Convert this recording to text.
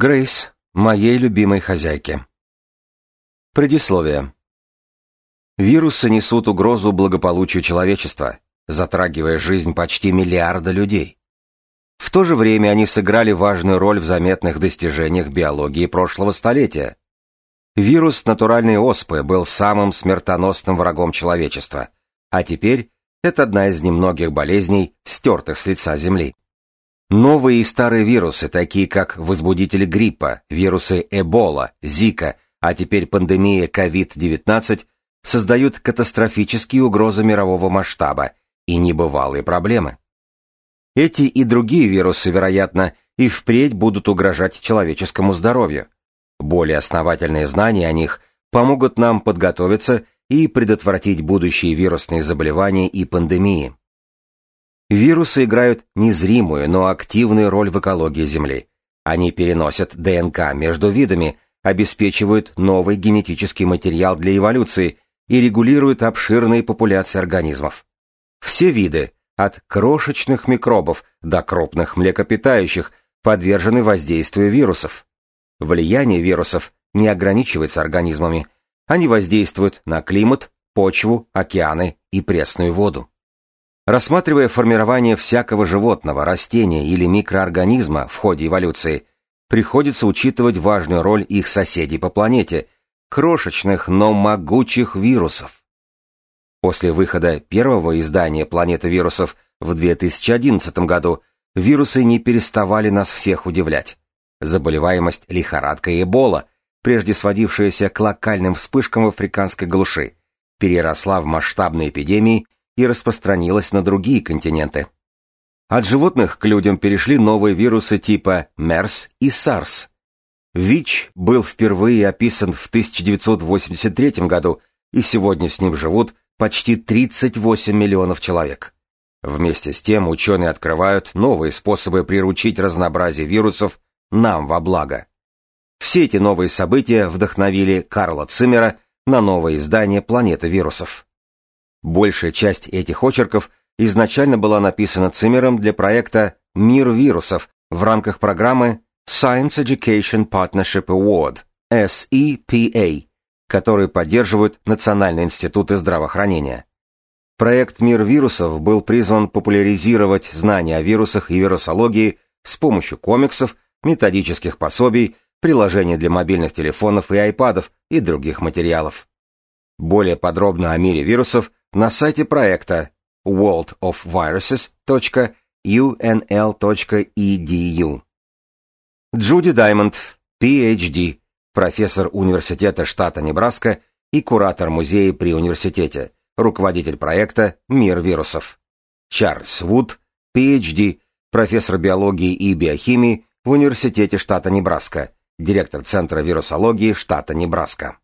Грейс, моей любимой хозяйке. Предисловие. Вирусы несут угрозу благополучию человечества, затрагивая жизнь почти миллиарда людей. В то же время они сыграли важную роль в заметных достижениях биологии прошлого столетия. Вирус натуральной оспы был самым смертоносным врагом человечества, а теперь это одна из немногих болезней, стертых с лица Земли. Новые и старые вирусы, такие как возбудители гриппа, вирусы Эбола, Зика, а теперь пандемия COVID-19, создают катастрофические угрозы мирового масштаба и небывалые проблемы. Эти и другие вирусы, вероятно, и впредь будут угрожать человеческому здоровью. Более основательные знания о них помогут нам подготовиться и предотвратить будущие вирусные заболевания и пандемии. Вирусы играют незримую, но активную роль в экологии Земли. Они переносят ДНК между видами, обеспечивают новый генетический материал для эволюции и регулируют обширные популяции организмов. Все виды, от крошечных микробов до крупных млекопитающих, подвержены воздействию вирусов. Влияние вирусов не ограничивается организмами. Они воздействуют на климат, почву, океаны и пресную воду. Рассматривая формирование всякого животного, растения или микроорганизма в ходе эволюции, приходится учитывать важную роль их соседей по планете, крошечных, но могучих вирусов. После выхода первого издания «Планета вирусов» в 2011 году вирусы не переставали нас всех удивлять. Заболеваемость лихорадка и эбола, прежде сводившаяся к локальным вспышкам в африканской глуши, переросла в масштабные эпидемии и распространилась на другие континенты. От животных к людям перешли новые вирусы типа MERS и SARS. ВИЧ был впервые описан в 1983 году, и сегодня с ним живут почти 38 миллионов человек. Вместе с тем ученые открывают новые способы приручить разнообразие вирусов нам во благо. Все эти новые события вдохновили Карла Циммера на новое издание «Планета вирусов». Большая часть этих очерков изначально была написана Циммером для проекта «Мир вирусов» в рамках программы Science Education Partnership Award, SEPA, который поддерживают Национальные институты здравоохранения. Проект «Мир вирусов» был призван популяризировать знания о вирусах и вирусологии с помощью комиксов, методических пособий, приложений для мобильных телефонов и айпадов и других материалов. Более подробно о мире вирусов на сайте проекта worldofviruses.unl.edu. Джуди Даймонд, PhD, профессор Университета штата Небраска и куратор музея при университете, руководитель проекта «Мир вирусов». Чарльз Вуд, PhD, профессор биологии и биохимии в Университете штата Небраска, директор Центра вирусологии штата Небраска.